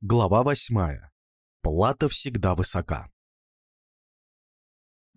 Глава восьмая. Плата всегда высока.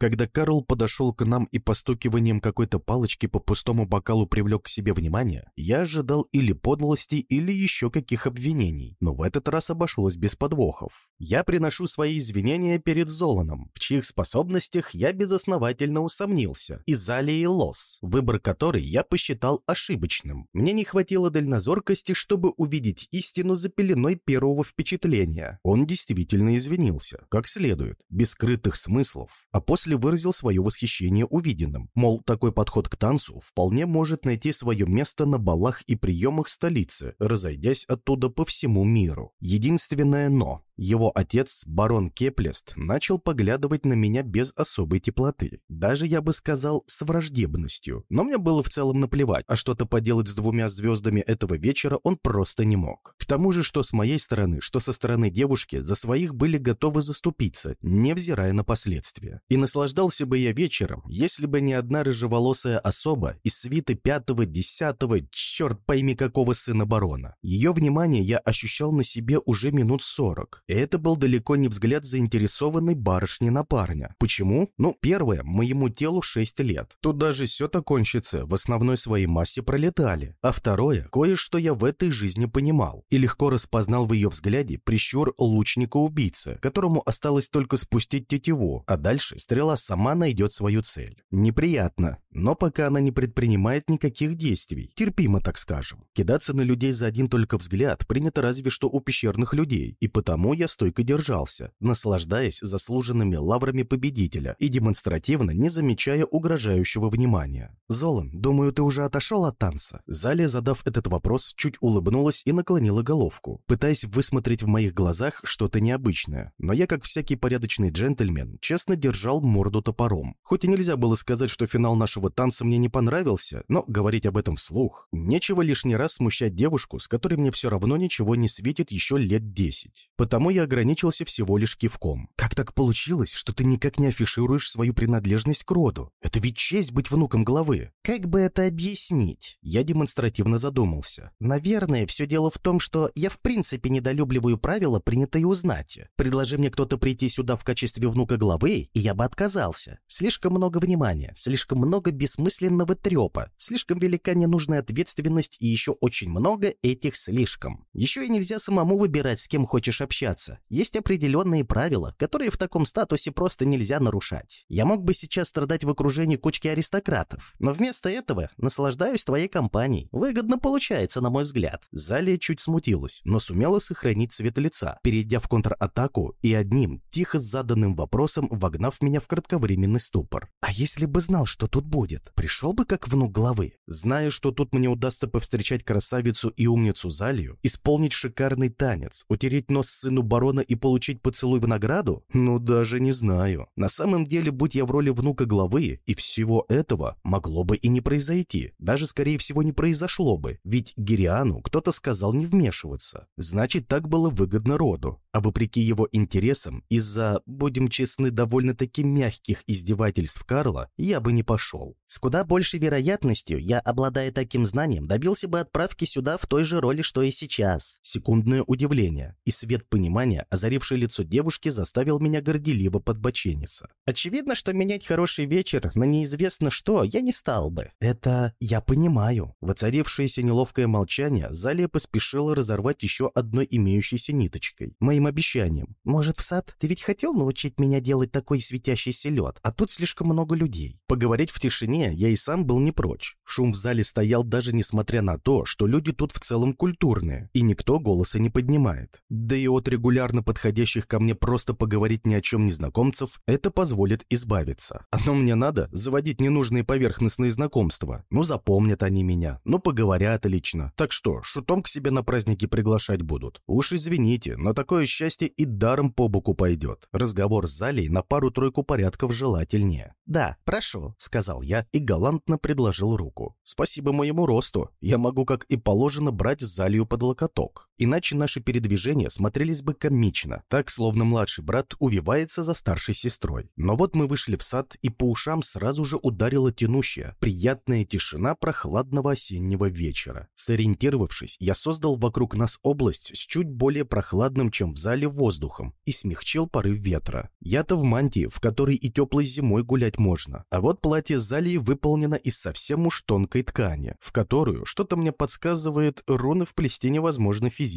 Когда Карл подошел к нам и постукиванием какой-то палочки по пустому бокалу привлек к себе внимание, я ожидал или подлости, или еще каких обвинений, но в этот раз обошлось без подвохов. Я приношу свои извинения перед Золаном, в чьих способностях я безосновательно усомнился, и Залией Лос, выбор которой я посчитал ошибочным. Мне не хватило дальнозоркости, чтобы увидеть истину за пеленой первого впечатления. Он действительно извинился, как следует, без скрытых смыслов, а после после выразил свое восхищение увиденным. Мол, такой подход к танцу вполне может найти свое место на балах и приемах столицы, разойдясь оттуда по всему миру. Единственное «но» Его отец, барон Кеплест, начал поглядывать на меня без особой теплоты. Даже, я бы сказал, с враждебностью. Но мне было в целом наплевать, а что-то поделать с двумя звездами этого вечера он просто не мог. К тому же, что с моей стороны, что со стороны девушки, за своих были готовы заступиться, невзирая на последствия. И наслаждался бы я вечером, если бы не одна рыжеволосая особа из свиты пятого, десятого, черт пойми какого сына барона. Ее внимание я ощущал на себе уже минут сорок это был далеко не взгляд заинтересованной барышни на парня. Почему? Ну, первое, моему телу 6 лет. Тут даже сёта кончится в основной своей массе пролетали. А второе, кое-что я в этой жизни понимал и легко распознал в ее взгляде прищур лучника-убийцы, которому осталось только спустить тетиву, а дальше стрела сама найдет свою цель. Неприятно, но пока она не предпринимает никаких действий. Терпимо, так скажем. Кидаться на людей за один только взгляд принято разве что у пещерных людей, и потому я стойко держался, наслаждаясь заслуженными лаврами победителя и демонстративно не замечая угрожающего внимания. «Золан, думаю, ты уже отошел от танца?» Залия, задав этот вопрос, чуть улыбнулась и наклонила головку, пытаясь высмотреть в моих глазах что-то необычное. Но я, как всякий порядочный джентльмен, честно держал морду топором. Хоть и нельзя было сказать, что финал нашего танца мне не понравился, но говорить об этом вслух. Нечего лишний раз смущать девушку, с которой мне все равно ничего не светит еще лет десять. Потому я ограничился всего лишь кивком. «Как так получилось, что ты никак не афишируешь свою принадлежность к роду? Это ведь честь быть внуком главы». «Как бы это объяснить?» Я демонстративно задумался. «Наверное, все дело в том, что я в принципе недолюбливаю правила, принятые у знати. Предложи мне кто-то прийти сюда в качестве внука главы, и я бы отказался. Слишком много внимания, слишком много бессмысленного трепа, слишком велика ненужная ответственность и еще очень много этих слишком. Еще и нельзя самому выбирать, с кем хочешь общаться общаться. Есть определенные правила, которые в таком статусе просто нельзя нарушать. Я мог бы сейчас страдать в окружении кучки аристократов, но вместо этого наслаждаюсь твоей компанией. Выгодно получается, на мой взгляд. Залия чуть смутилась, но сумела сохранить цвет лица, перейдя в контратаку и одним, тихо заданным вопросом вогнав меня в кратковременный ступор. А если бы знал, что тут будет, пришел бы как внук главы? Зная, что тут мне удастся повстречать красавицу и умницу Залию, исполнить шикарный танец, утереть нос сыну барона и получить поцелуй в награду? Ну, даже не знаю. На самом деле, будь я в роли внука главы, и всего этого могло бы и не произойти. Даже, скорее всего, не произошло бы. Ведь Гириану кто-то сказал не вмешиваться. Значит, так было выгодно роду. А вопреки его интересам, из-за, будем честны, довольно-таки мягких издевательств Карла, я бы не пошел. С куда большей вероятностью я, обладая таким знанием, добился бы отправки сюда в той же роли, что и сейчас. Секундное удивление и свет понимания внимания, озаривший лицо девушки, заставил меня горделиво подбочениться. Очевидно, что менять хороший вечер на неизвестно что я не стал бы. Это я понимаю. Воцарившееся неловкое молчание Залия поспешила разорвать еще одной имеющейся ниточкой. Моим обещанием. Может, в сад? Ты ведь хотел научить меня делать такой светящийся лед, а тут слишком много людей. Поговорить в тишине я и сам был не прочь. Шум в зале стоял даже несмотря на то, что люди тут в целом культурные, и никто голоса не поднимает. Да и от регулярно подходящих ко мне просто поговорить ни о чем незнакомцев, это позволит избавиться. Оно мне надо заводить ненужные поверхностные знакомства. Ну, запомнят они меня, ну, поговорят лично. Так что, шутом к себе на праздники приглашать будут. Уж извините, но такое счастье и даром по боку пойдет. Разговор с Залей на пару-тройку порядков желательнее. «Да, прошу», — сказал я и галантно предложил руку. «Спасибо моему росту. Я могу, как и положено, брать Залью под локоток. Иначе наши передвижения смотрелись бы комично, так, словно младший брат увивается за старшей сестрой. Но вот мы вышли в сад, и по ушам сразу же ударила тянущая, приятная тишина прохладного осеннего вечера. Сориентировавшись, я создал вокруг нас область с чуть более прохладным, чем в зале, воздухом и смягчил порыв ветра. Я-то в мантии, в которой и теплой зимой гулять можно, а вот платье Залии выполнено из совсем уж тонкой ткани, в которую, что-то мне подсказывает, руны вплести невозможно физически.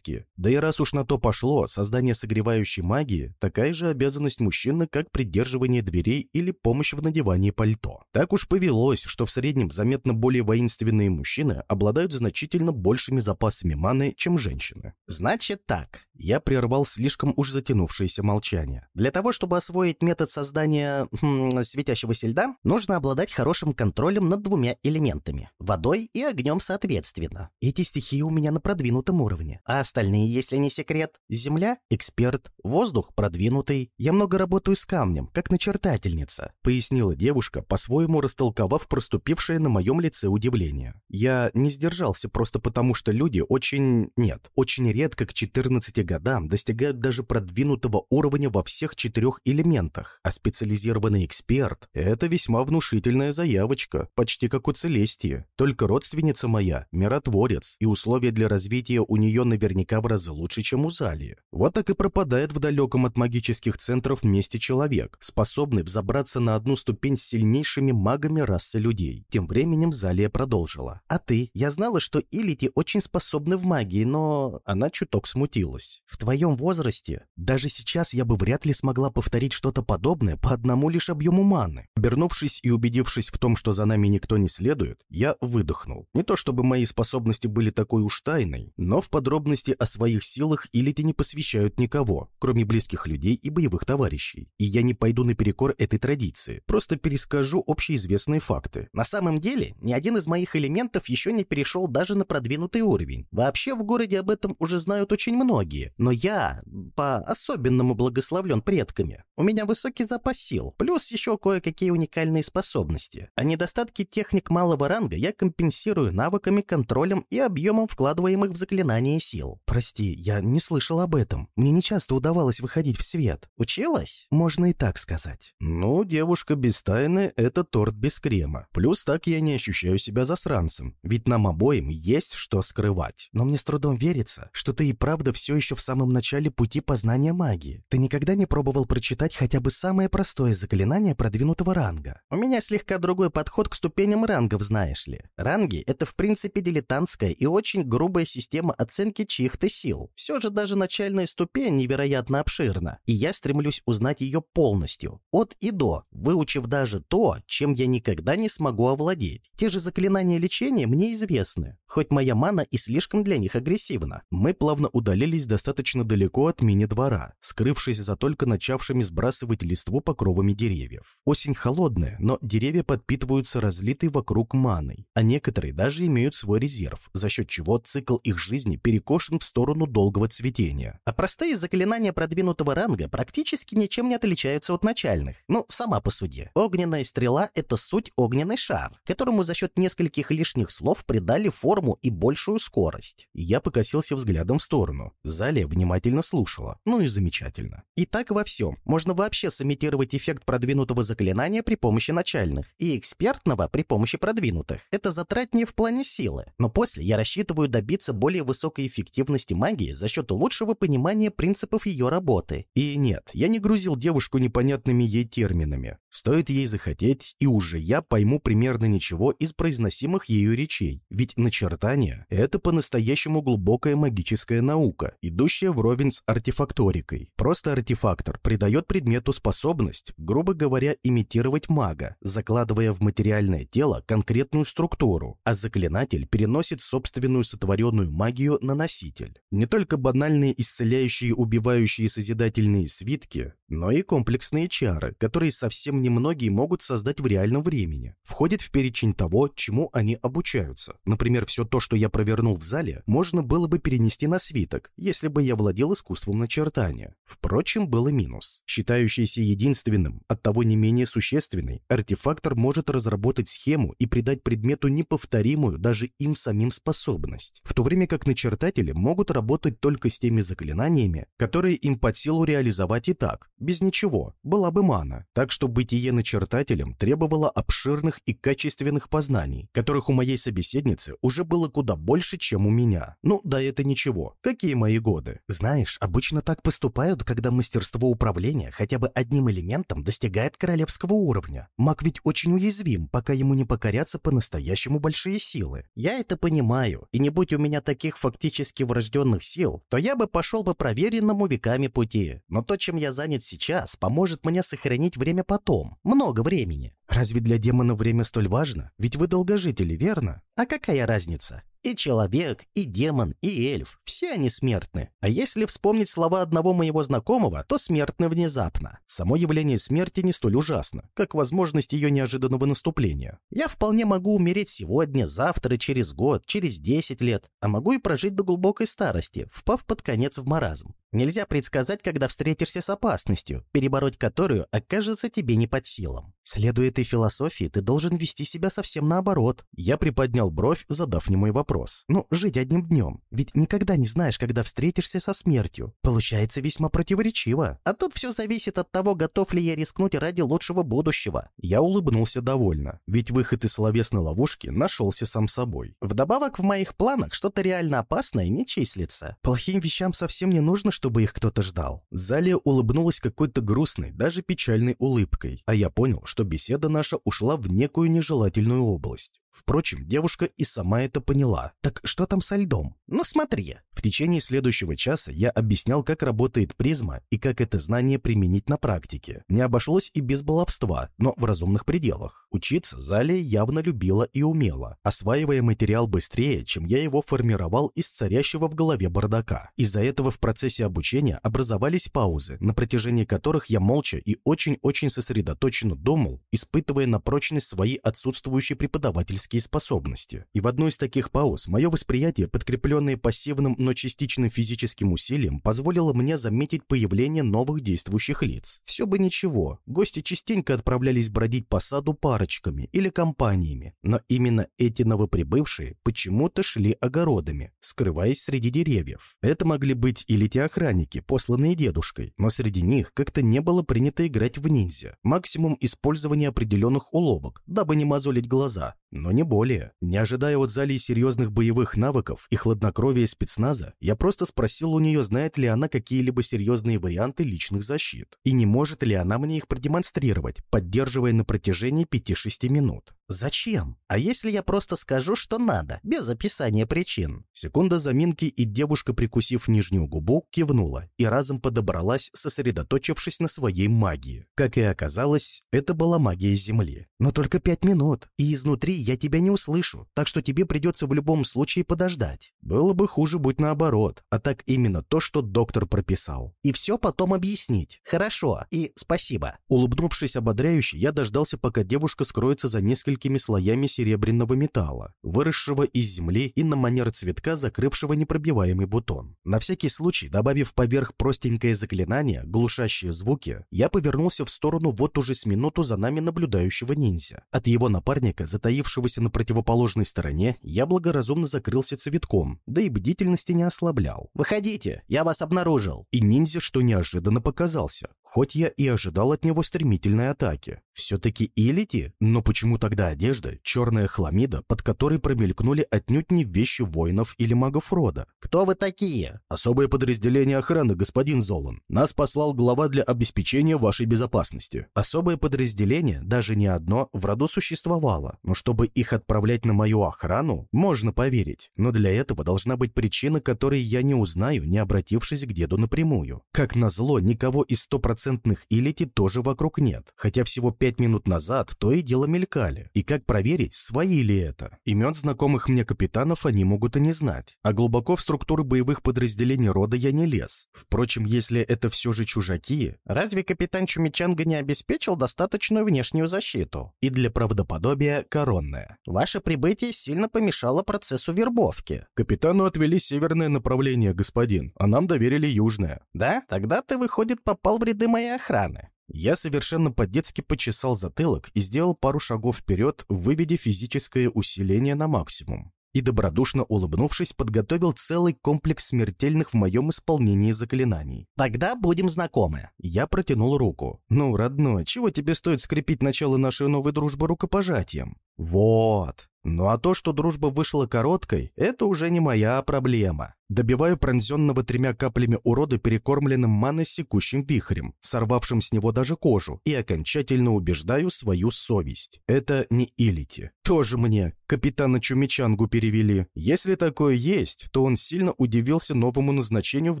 Да и раз уж на то пошло, создание согревающей магии – такая же обязанность мужчины, как придерживание дверей или помощь в надевании пальто. Так уж повелось, что в среднем заметно более воинственные мужчины обладают значительно большими запасами маны, чем женщины. Значит так, я прервал слишком уж затянувшееся молчание. Для того, чтобы освоить метод создания хм, светящегося льда, нужно обладать хорошим контролем над двумя элементами – водой и огнем соответственно. Эти стихии у меня на продвинутом уровне, а остальные, если не секрет, земля – эксперт, воздух – продвинутый. Я много работаю с камнем, как начертательница, пояснила девушка, по-своему растолковав проступившее на моем лице удивление. Я не сдержался просто потому, что люди очень... нет, очень редко к 14 годам достигают даже продвинутого уровня во всех четырех элементах, а специализированный эксперт – это весьма внушительная заявочка, почти как у Целестии. Только родственница моя – миротворец, и условия для развития у нее наверняка в разы лучше, чем у Залии. Вот так и пропадает в далеком от магических центров месте человек, способный взобраться на одну ступень с сильнейшими магами расы людей. Тем временем Залия продолжила. «А ты? Я знала, что Илити очень способны в магии, но...» Она чуток смутилась. В твоем возрасте даже сейчас я бы вряд ли смогла повторить что-то подобное по одному лишь объему маны. Обернувшись и убедившись в том, что за нами никто не следует, я выдохнул. Не то чтобы мои способности были такой уж тайной, но в подробности о своих силах Илити не посвящают никого, кроме близких людей и боевых товарищей. И я не пойду наперекор этой традиции, просто перескажу общеизвестные факты. На самом деле, ни один из моих элементов еще не перешел даже на продвинутый уровень. Вообще в городе об этом уже знают очень многие, но я по-особенному благословлен предками. У меня высокий запас сил, плюс еще кое-какие уникальные способности. А недостатки техник малого ранга я компенсирую навыками, контролем и объемом вкладываемых в заклинания сил. Прости, я не слышал об этом. Мне не часто удавалось выходить в свет. Училась? Можно и так сказать. Ну, девушка без тайны — это торт без крема. Плюс так я не ощущаю себя засранцем. Ведь нам обоим есть что скрывать. Но мне с трудом верится, что ты и правда все еще в самом начале пути познания магии. Ты никогда не пробовал прочитать хотя бы самое простое заклинание продвинутого ранга? У меня слегка другой подход к ступеням рангов, знаешь ли. Ранги — это в принципе дилетантская и очень грубая система оценки чьих-то сил. Все же даже начальная ступень невероятно обширна, и я стремлюсь узнать ее полностью, от и до, выучив даже то, чем я никогда не смогу овладеть. Те же заклинания лечения мне известны, хоть моя мана и слишком для них агрессивна. Мы плавно удалились достаточно далеко от мини-двора, скрывшись за только начавшими сбрасывать листву покровами деревьев. Осень холодная, но деревья подпитываются разлитой вокруг маной, а некоторые даже имеют свой резерв, за счет чего цикл их жизни перекошен в сторону долгого цветения. А простые заклинания продвинутого ранга практически ничем не отличаются от начальных. Ну, сама по суде. Огненная стрела — это суть огненный шар, которому за счет нескольких лишних слов придали форму и большую скорость. Я покосился взглядом в сторону. Зале внимательно слушала. Ну и замечательно. И так во всем. Можно вообще сымитировать эффект продвинутого заклинания при помощи начальных и экспертного при помощи продвинутых. Это затратнее в плане силы. Но после я рассчитываю добиться более высокой эффективности магии за счет лучшего понимания принципов ее работы. И нет, я не грузил девушку непонятными ей терминами. Стоит ей захотеть, и уже я пойму примерно ничего из произносимых ею речей. Ведь начертание — это по-настоящему глубокая магическая наука, идущая вровень с артефакторикой. Просто артефактор придает предмету способность, грубо говоря, имитировать мага, закладывая в материальное тело конкретную структуру, а заклинатель переносит собственную сотворенную магию на носитель. Не только банальные исцеляющие, убивающие созидательные свитки, но и комплексные чары, которые совсем немногие могут создать в реальном времени, входят в перечень того, чему они обучаются. Например, все то, что я провернул в зале, можно было бы перенести на свиток, если бы я владел искусством начертания. Впрочем, был и минус. Считающийся единственным, оттого не менее существенный, артефактор может разработать схему и придать предмету неповторимую даже им самим способность, в то время как начертатель начертатели могут работать только с теми заклинаниями, которые им под силу реализовать и так, без ничего, была бы мана. Так что бытие начертателем требовало обширных и качественных познаний, которых у моей собеседницы уже было куда больше, чем у меня. Ну, да это ничего. Какие мои годы? Знаешь, обычно так поступают, когда мастерство управления хотя бы одним элементом достигает королевского уровня. Маг ведь очень уязвим, пока ему не покорятся по-настоящему большие силы. Я это понимаю, и не будь у меня таких фактически врожденных сил, то я бы пошел по проверенному веками пути. Но то, чем я занят сейчас, поможет мне сохранить время потом. Много времени. Разве для демона время столь важно? Ведь вы долгожители, верно? А какая разница? И человек, и демон, и эльф – все они смертны. А если вспомнить слова одного моего знакомого, то смертны внезапно. Само явление смерти не столь ужасно, как возможность ее неожиданного наступления. Я вполне могу умереть сегодня, завтра, через год, через 10 лет, а могу и прожить до глубокой старости, впав под конец в маразм. Нельзя предсказать, когда встретишься с опасностью, перебороть которую окажется тебе не под силам. Следуя этой философии, ты должен вести себя совсем наоборот. Я приподнял бровь, задав немой вопрос. Ну, жить одним днем. Ведь никогда не знаешь, когда встретишься со смертью. Получается весьма противоречиво. А тут все зависит от того, готов ли я рискнуть ради лучшего будущего. Я улыбнулся довольно, ведь выход из словесной ловушки нашелся сам собой. Вдобавок в моих планах что-то реально опасное не числится. Плохим вещам совсем не нужно, чтобы их кто-то ждал. Залия улыбнулась какой-то грустной, даже печальной улыбкой, а я понял, что беседа наша ушла в некую нежелательную область. Впрочем, девушка и сама это поняла. Так что там со льдом? Ну смотри. В течение следующего часа я объяснял, как работает призма и как это знание применить на практике. Не обошлось и без баловства, но в разумных пределах. Учиться Залия явно любила и умела, осваивая материал быстрее, чем я его формировал из царящего в голове бардака. Из-за этого в процессе обучения образовались паузы, на протяжении которых я молча и очень-очень сосредоточенно думал, испытывая на прочность свои отсутствующие преподавательские магические способности. И в одной из таких пауз мое восприятие, подкрепленное пассивным, но частичным физическим усилием, позволило мне заметить появление новых действующих лиц. Все бы ничего, гости частенько отправлялись бродить по саду парочками или компаниями, но именно эти новоприбывшие почему-то шли огородами, скрываясь среди деревьев. Это могли быть или те охранники, посланные дедушкой, но среди них как-то не было принято играть в ниндзя. Максимум использования определенных уловок, дабы не мозолить глаза, но не более. Не ожидая от Залии серьезных боевых навыков и хладнокровия спецназа, я просто спросил у нее, знает ли она какие-либо серьезные варианты личных защит, и не может ли она мне их продемонстрировать, поддерживая на протяжении 5-6 минут. Зачем? А если я просто скажу, что надо, без описания причин? Секунда заминки, и девушка, прикусив нижнюю губу, кивнула и разом подобралась, сосредоточившись на своей магии. Как и оказалось, это была магия Земли. Но только пять минут, и изнутри я тебя не услышу, так что тебе придется в любом случае подождать. Было бы хуже, будь наоборот, а так именно то, что доктор прописал. И все потом объяснить. Хорошо, и спасибо. Улыбнувшись ободряюще, я дождался, пока девушка скроется за несколько несколькими слоями серебряного металла, выросшего из земли и на манер цветка, закрывшего непробиваемый бутон. На всякий случай, добавив поверх простенькое заклинание, глушащие звуки, я повернулся в сторону вот уже с минуту за нами наблюдающего ниндзя. От его напарника, затаившегося на противоположной стороне, я благоразумно закрылся цветком, да и бдительности не ослаблял. «Выходите, я вас обнаружил!» И ниндзя, что неожиданно показался хоть я и ожидал от него стремительной атаки. Все-таки Илити, но почему тогда одежда, черная хламида, под которой промелькнули отнюдь не вещи воинов или магов рода? «Кто вы такие?» «Особое подразделение охраны, господин Золан. Нас послал глава для обеспечения вашей безопасности». Особое подразделение, даже не одно, в роду существовало, но чтобы их отправлять на мою охрану, можно поверить. Но для этого должна быть причина, которой я не узнаю, не обратившись к деду напрямую. Как назло, никого из 100% стопроцентных илити тоже вокруг нет, хотя всего пять минут назад то и дело мелькали. И как проверить, свои ли это? Имен знакомых мне капитанов они могут и не знать. А глубоко в структуры боевых подразделений рода я не лез. Впрочем, если это все же чужаки... Разве капитан Чумичанга не обеспечил достаточную внешнюю защиту? И для правдоподобия коронная. Ваше прибытие сильно помешало процессу вербовки. Капитану отвели северное направление, господин, а нам доверили южное. Да? Тогда ты, выходит, попал в ряды моей охраны. Я совершенно по-детски почесал затылок и сделал пару шагов вперед, выведя физическое усиление на максимум. и, добродушно улыбнувшись, подготовил целый комплекс смертельных в моем исполнении заклинаний. «Тогда будем знакомы». Я протянул руку. «Ну, родной, чего тебе стоит скрепить начало нашей новой дружбы рукопожатием?» «Вот, ну а то, что дружба вышла короткой, это уже не моя проблема. Добиваю пронзенного тремя каплями урода перекормленным маносекущим вихрем, сорвавшим с него даже кожу, и окончательно убеждаю свою совесть. Это не Илити. Тоже мне капитана Чумичангу перевели. Если такое есть, то он сильно удивился новому назначению в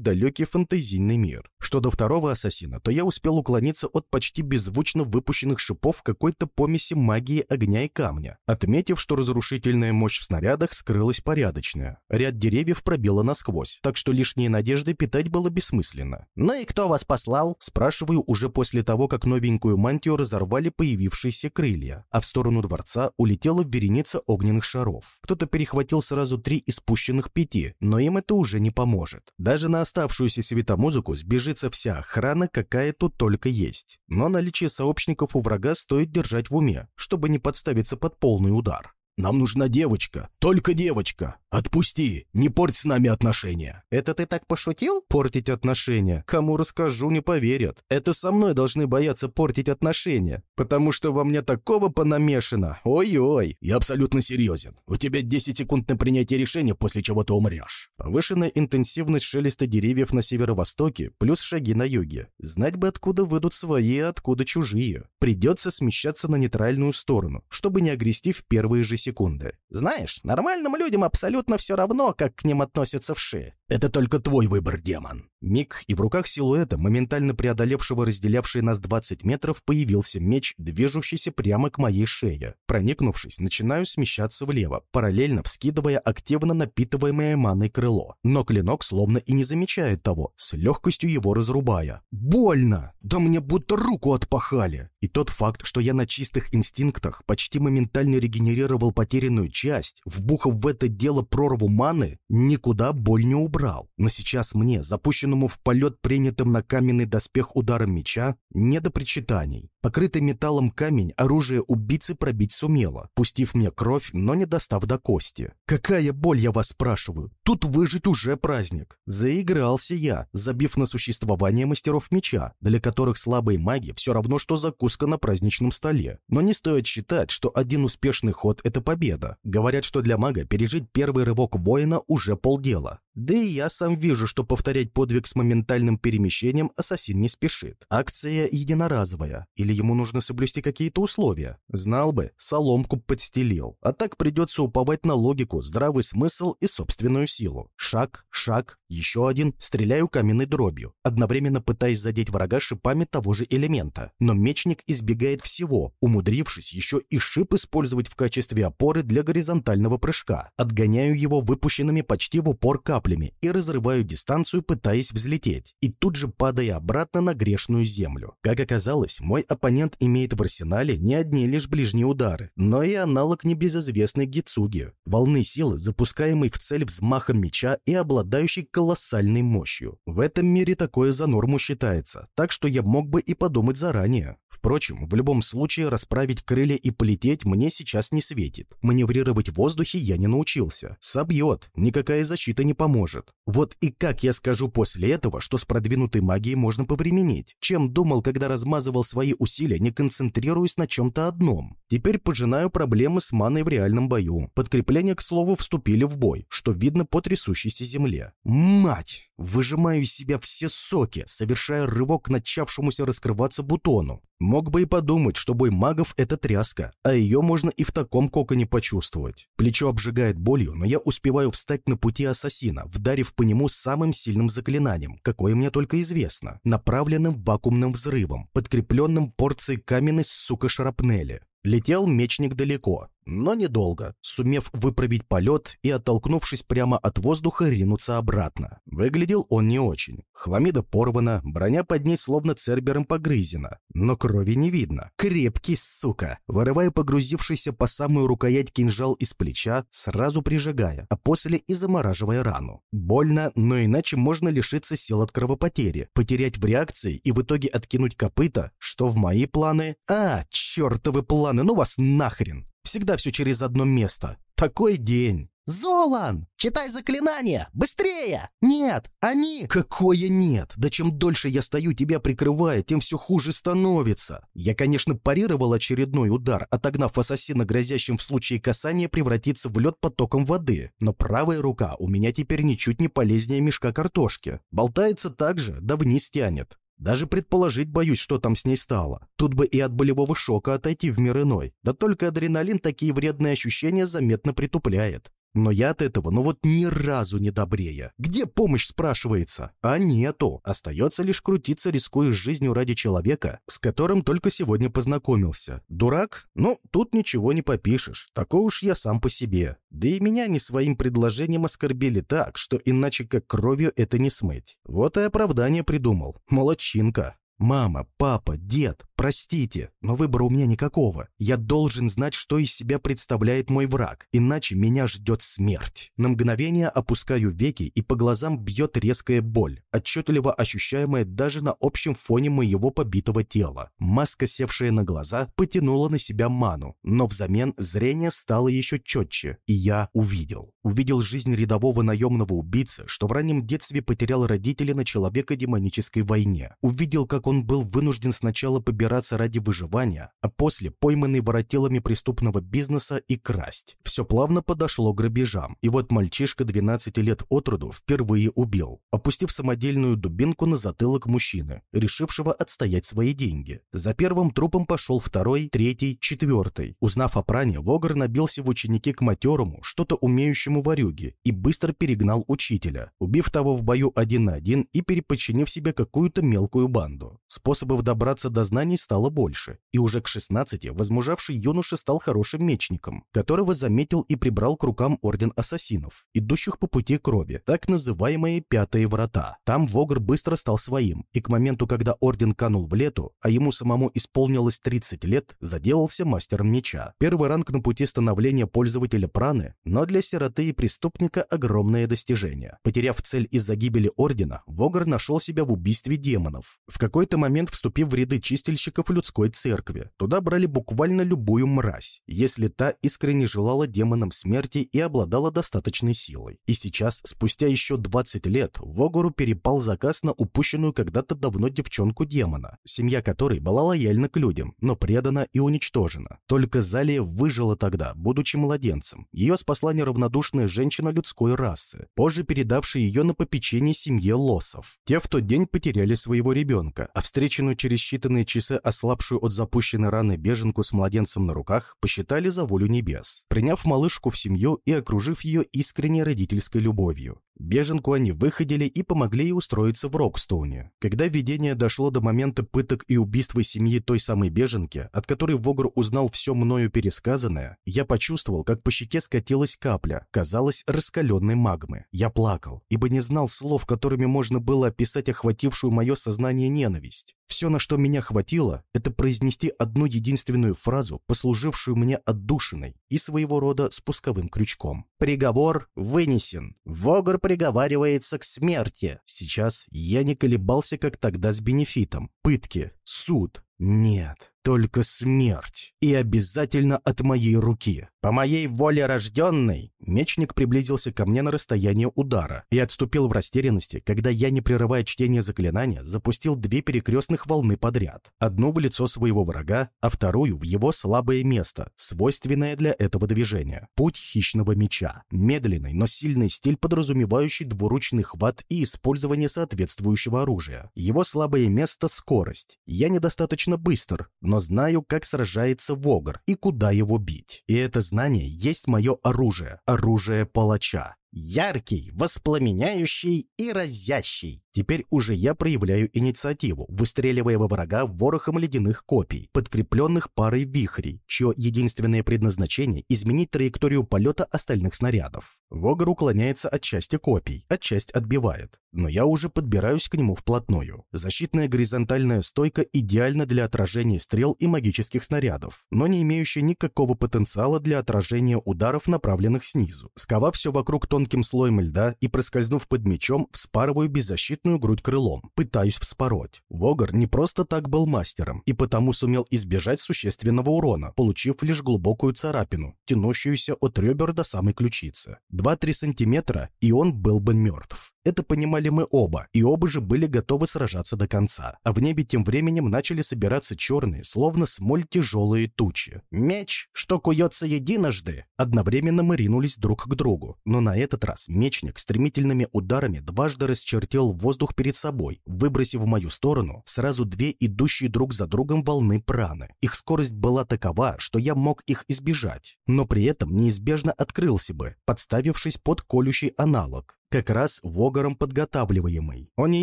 далекий фантазийный мир. Что до второго ассасина, то я успел уклониться от почти беззвучно выпущенных шипов какой-то помеси магии огня и камня, отметив, что разрушительная мощь в снарядах скрылась порядочная. Ряд деревьев пробило на насквозь, так что лишние надежды питать было бессмысленно. «Ну и кто вас послал?» Спрашиваю уже после того, как новенькую мантию разорвали появившиеся крылья, а в сторону дворца улетела вереница огненных шаров. Кто-то перехватил сразу три из спущенных пяти, но им это уже не поможет. Даже на оставшуюся светомузыку сбежится вся охрана, какая тут только есть. Но наличие сообщников у врага стоит держать в уме, чтобы не подставиться под полный удар. Нам нужна девочка, только девочка. Отпусти, не порть с нами отношения. Это ты так пошутил? Портить отношения. Кому расскажу, не поверят. Это со мной должны бояться портить отношения, потому что во мне такого понамешано. Ой-ой. Я абсолютно серьезен. У тебя 10 секунд на принятие решения, после чего ты умрешь. Повышенная интенсивность шелеста деревьев на северо-востоке, плюс шаги на юге. Знать бы, откуда выйдут свои, а откуда чужие. Придется смещаться на нейтральную сторону, чтобы не огрести в первые же секунды. Знаешь, нормальным людям абсолютно все равно, как к ним относятся вши. Это только твой выбор, демон. Миг, и в руках силуэта, моментально преодолевшего разделявшие нас 20 метров, появился меч, движущийся прямо к моей шее. Проникнувшись, начинаю смещаться влево, параллельно вскидывая активно напитываемое маной крыло. Но клинок словно и не замечает того, с легкостью его разрубая. Больно! Да мне будто руку отпахали! И тот факт, что я на чистых инстинктах почти моментально регенерировал потерянную часть, вбухав в это дело прорву маны, никуда боль не убрал. Но сейчас мне, запущенному в полет принятым на каменный доспех ударом меча, не до причитаний. Покрытый металлом камень оружие убийцы пробить сумело, пустив мне кровь, но не достав до кости. Какая боль, я вас спрашиваю? Тут выжить уже праздник. Заигрался я, забив на существование мастеров меча, для которых слабые маги все равно, что закуска на праздничном столе. Но не стоит считать, что один успешный ход — это победа. Говорят, что для мага пережить первый рывок воина уже полдела. Да и я сам вижу, что повторять подвиг с моментальным перемещением ассасин не спешит. Акция единоразовая, или ему нужно соблюсти какие-то условия. Знал бы, соломку подстелил. А так придется уповать на логику, здравый смысл и собственную силу. Шаг, шаг, еще один, стреляю каменной дробью, одновременно пытаясь задеть врага шипами того же элемента. Но мечник избегает всего, умудрившись еще и шип использовать в качестве опоры для горизонтального прыжка. Отгоняю его выпущенными почти в упор каплями и разрываю дистанцию, пытаясь взлететь, и тут же падая обратно на грешную землю. Как оказалось, мой оппонент имеет в арсенале не одни лишь ближние удары, но и аналог небезызвестной гицуги, волны силы, запускаемой в цель взмахом меча и обладающей колоссальной мощью. В этом мире такое за норму считается, так что я мог бы и подумать заранее. Впрочем, в любом случае расправить крылья и полететь мне сейчас не светит. Маневрировать в воздухе я не научился. Собьет, никакая защита не поможет. Вот и как я скажу после этого, что с продвинутой магией можно повременить? Чем думал, когда размазывал свои усилия, не концентрируясь на чем-то одном? Теперь пожинаю проблемы с маной в реальном бою. Подкрепления, к слову, вступили в бой, что видно по трясущейся земле. Мать! Выжимаю из себя все соки, совершая рывок к начавшемуся раскрываться бутону. Мог бы и подумать, что бой магов — это тряска, а ее можно и в таком коконе почувствовать. Плечо обжигает болью, но я успеваю встать на пути ассасина, вдарив по нему самым сильным заклинанием, какое мне только известно, направленным вакуумным взрывом, подкрепленным порцией каменной, сука, шарапнели. Летел мечник далеко, но недолго, сумев выправить полет и, оттолкнувшись прямо от воздуха, ринуться обратно. Выглядел он не очень. Хламида порвана, броня под ней словно цербером погрызена, но крови не видно. Крепкий, сука! Вырывая погрузившийся по самую рукоять кинжал из плеча, сразу прижигая, а после и замораживая рану. Больно, но иначе можно лишиться сил от кровопотери, потерять в реакции и в итоге откинуть копыта, что в мои планы... А, чертовы планы, ну вас нахрен! Всегда все через одно место. Такой день. «Золан! Читай заклинание! Быстрее! Нет! Они...» «Какое нет? Да чем дольше я стою, тебя прикрывая, тем все хуже становится!» Я, конечно, парировал очередной удар, отогнав ассасина, грозящим в случае касания превратиться в лед потоком воды. Но правая рука у меня теперь ничуть не полезнее мешка картошки. Болтается так же, да вниз тянет. Даже предположить боюсь, что там с ней стало. Тут бы и от болевого шока отойти в мир иной. Да только адреналин такие вредные ощущения заметно притупляет. Но я от этого, ну вот ни разу не добрее. Где помощь, спрашивается? А нету. Остается лишь крутиться, рискуя жизнью ради человека, с которым только сегодня познакомился. Дурак? Ну, тут ничего не попишешь. Такой уж я сам по себе. Да и меня не своим предложением оскорбили так, что иначе как кровью это не смыть. Вот и оправдание придумал. Молодчинка. «Мама, папа, дед, простите, но выбора у меня никакого. Я должен знать, что из себя представляет мой враг, иначе меня ждет смерть». На мгновение опускаю веки, и по глазам бьет резкая боль, отчетливо ощущаемая даже на общем фоне моего побитого тела. Маска, севшая на глаза, потянула на себя ману, но взамен зрение стало еще четче, и я увидел. Увидел жизнь рядового наемного убийцы, что в раннем детстве потерял родителей на человека-демонической войне. Увидел, как он был вынужден сначала побираться ради выживания, а после пойманный воротилами преступного бизнеса и красть. Все плавно подошло к грабежам, и вот мальчишка 12 лет от роду впервые убил, опустив самодельную дубинку на затылок мужчины, решившего отстоять свои деньги. За первым трупом пошел второй, третий, четвертый. Узнав о пране, Вогр набился в ученики к матерому, что-то умеющему ворюге, и быстро перегнал учителя, убив того в бою один на один и переподчинив себе какую-то мелкую банду. Способов добраться до знаний стало больше, и уже к 16 возмужавший юноша стал хорошим мечником, которого заметил и прибрал к рукам Орден Ассасинов, идущих по пути крови, так называемые Пятые Врата. Там Вогр быстро стал своим, и к моменту, когда Орден канул в лету, а ему самому исполнилось 30 лет, заделался мастером меча. Первый ранг на пути становления пользователя праны, но для сироты и преступника огромное достижение. Потеряв цель из-за гибели Ордена, Вогр нашел себя в убийстве демонов. В какой какой-то момент вступив в ряды чистильщиков людской церкви. Туда брали буквально любую мразь, если та искренне желала демонам смерти и обладала достаточной силой. И сейчас, спустя еще 20 лет, Вогору перепал заказ на упущенную когда-то давно девчонку демона, семья которой была лояльна к людям, но предана и уничтожена. Только Залия выжила тогда, будучи младенцем. Ее спасла неравнодушная женщина людской расы, позже передавшая ее на попечение семье Лосов. Те в тот день потеряли своего ребенка, а встреченную через считанные часы ослабшую от запущенной раны беженку с младенцем на руках посчитали за волю небес, приняв малышку в семью и окружив ее искренней родительской любовью. Беженку они выходили и помогли ей устроиться в Рокстоуне. Когда видение дошло до момента пыток и убийства семьи той самой беженки, от которой Вогр узнал все мною пересказанное, я почувствовал, как по щеке скатилась капля, казалось, раскаленной магмы. Я плакал, ибо не знал слов, которыми можно было описать охватившую мое сознание ненависть. Все, на что меня хватило, это произнести одну единственную фразу, послужившую мне отдушиной и своего рода спусковым крючком. Приговор вынесен. Вогр приговаривается к смерти. Сейчас я не колебался, как тогда с бенефитом. Пытки, суд. Нет, только смерть. И обязательно от моей руки. По моей воле рожденной, мечник приблизился ко мне на расстояние удара и отступил в растерянности, когда я, не прерывая чтение заклинания, запустил две перекрестных волны подряд. Одну в лицо своего врага, а вторую в его слабое место, свойственное для этого движения. Путь хищного меча. Медленный, но сильный стиль, подразумевающий двуручный хват и использование соответствующего оружия. Его слабое место — скорость. Я недостаточно быстр, но знаю, как сражается Вогр и куда его бить. И это знание есть мое оружие, оружие палача. Яркий, воспламеняющий и разящий. Теперь уже я проявляю инициативу, выстреливая во врага ворохом ледяных копий, подкрепленных парой вихрей, чье единственное предназначение — изменить траекторию полета остальных снарядов. Вогар уклоняется от части копий, а часть отбивает. Но я уже подбираюсь к нему вплотную. Защитная горизонтальная стойка идеальна для отражения стрел и магических снарядов, но не имеющая никакого потенциала для отражения ударов, направленных снизу. Сковав все вокруг тонким слоем льда и проскользнув под мечом, вспарываю беззащитную заметную грудь крылом, пытаюсь вспороть. Вогар не просто так был мастером, и потому сумел избежать существенного урона, получив лишь глубокую царапину, тянущуюся от ребер до самой ключицы. 2-3 сантиметра, и он был бы мертв. Это понимали мы оба, и оба же были готовы сражаться до конца. А в небе тем временем начали собираться черные, словно смоль тяжелые тучи. Меч, что куется единожды! Одновременно мы ринулись друг к другу, но на этот раз мечник стремительными ударами дважды расчертил воздух перед собой, выбросив в мою сторону сразу две идущие друг за другом волны праны. Их скорость была такова, что я мог их избежать, но при этом неизбежно открылся бы, подставившись под колющий аналог как раз Вогором подготавливаемый. Он не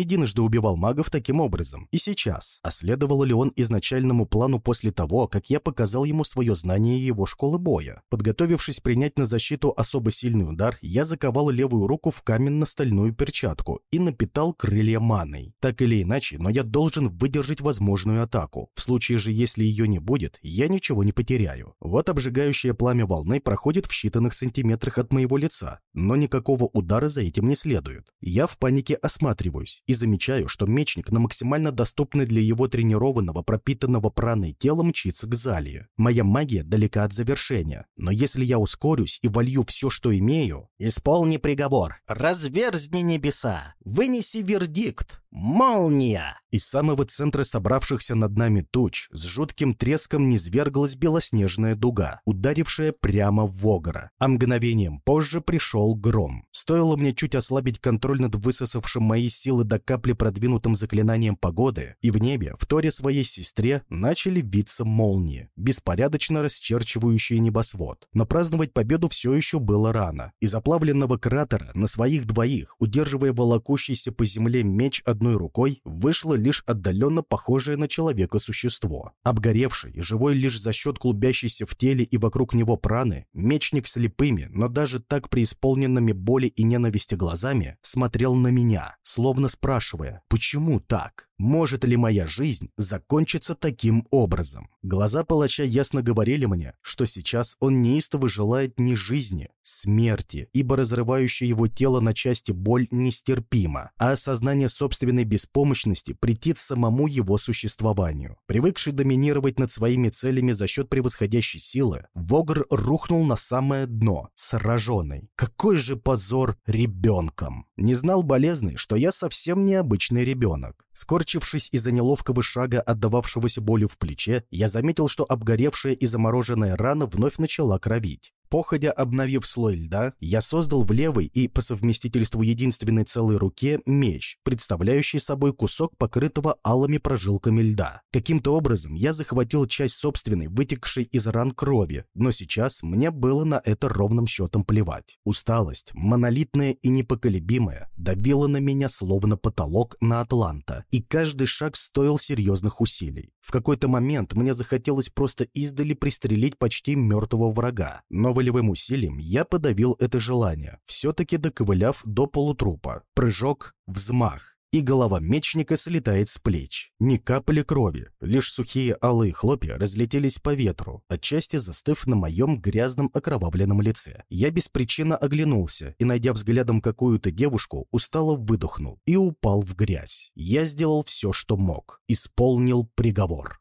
единожды убивал магов таким образом, и сейчас. А следовало ли он изначальному плану после того, как я показал ему свое знание его школы боя? Подготовившись принять на защиту особо сильный удар, я заковал левую руку в каменно-стальную перчатку и напитал крылья маной. Так или иначе, но я должен выдержать возможную атаку. В случае же, если ее не будет, я ничего не потеряю. Вот обжигающее пламя волны проходит в считанных сантиметрах от моего лица, но никакого удара за этим не следует. Я в панике осматриваюсь и замечаю, что мечник на максимально доступной для его тренированного, пропитанного праной тела мчится к зале. Моя магия далека от завершения, но если я ускорюсь и волью все, что имею... Исполни приговор, разверзни небеса, вынеси вердикт, молния! Из самого центра собравшихся над нами туч с жутким треском низверглась белоснежная дуга, ударившая прямо в Вогора. А мгновением позже пришел гром. Стоило мне чуть ослабить контроль над высосавшим мои силы до капли продвинутым заклинанием погоды, и в небе, в торе своей сестре, начали виться молнии, беспорядочно расчерчивающие небосвод. Но праздновать победу все еще было рано. Из оплавленного кратера на своих двоих, удерживая волокущийся по земле меч одной рукой, вышло лишь отдаленно похожее на человека существо. Обгоревший, живой лишь за счет клубящейся в теле и вокруг него праны, мечник слепыми, но даже так преисполненными боли и ненависти глазами, смотрел на меня, словно спрашивая, почему так? Может ли моя жизнь закончиться таким образом? Глаза палача ясно говорили мне, что сейчас он неистово желает не жизни, смерти, ибо разрывающая его тело на части боль нестерпима, а осознание собственной беспомощности претит самому его существованию. Привыкший доминировать над своими целями за счет превосходящей силы, Вогр рухнул на самое дно, сраженный. Какой же позор ребенком! Не знал болезный, что я совсем необычный ребенок. Скорчившись из-за неловкого шага, отдававшегося болью в плече, я заметил, что обгоревшая и замороженная рана вновь начала кровить. Походя обновив слой льда, я создал в левой и по совместительству единственной целой руке меч, представляющий собой кусок покрытого алыми прожилками льда. Каким-то образом я захватил часть собственной, вытекшей из ран крови, но сейчас мне было на это ровным счетом плевать. Усталость, монолитная и непоколебимая, давила на меня словно потолок на Атланта, и каждый шаг стоил серьезных усилий. В какой-то момент мне захотелось просто издали пристрелить почти мертвого врага, но волевым усилием я подавил это желание, все-таки доковыляв до полутрупа. Прыжок, взмах и голова мечника слетает с плеч. Ни капли крови, лишь сухие алые хлопья разлетелись по ветру, отчасти застыв на моем грязном окровавленном лице. Я без причины оглянулся и, найдя взглядом какую-то девушку, устало выдохнул и упал в грязь. Я сделал все, что мог. Исполнил приговор.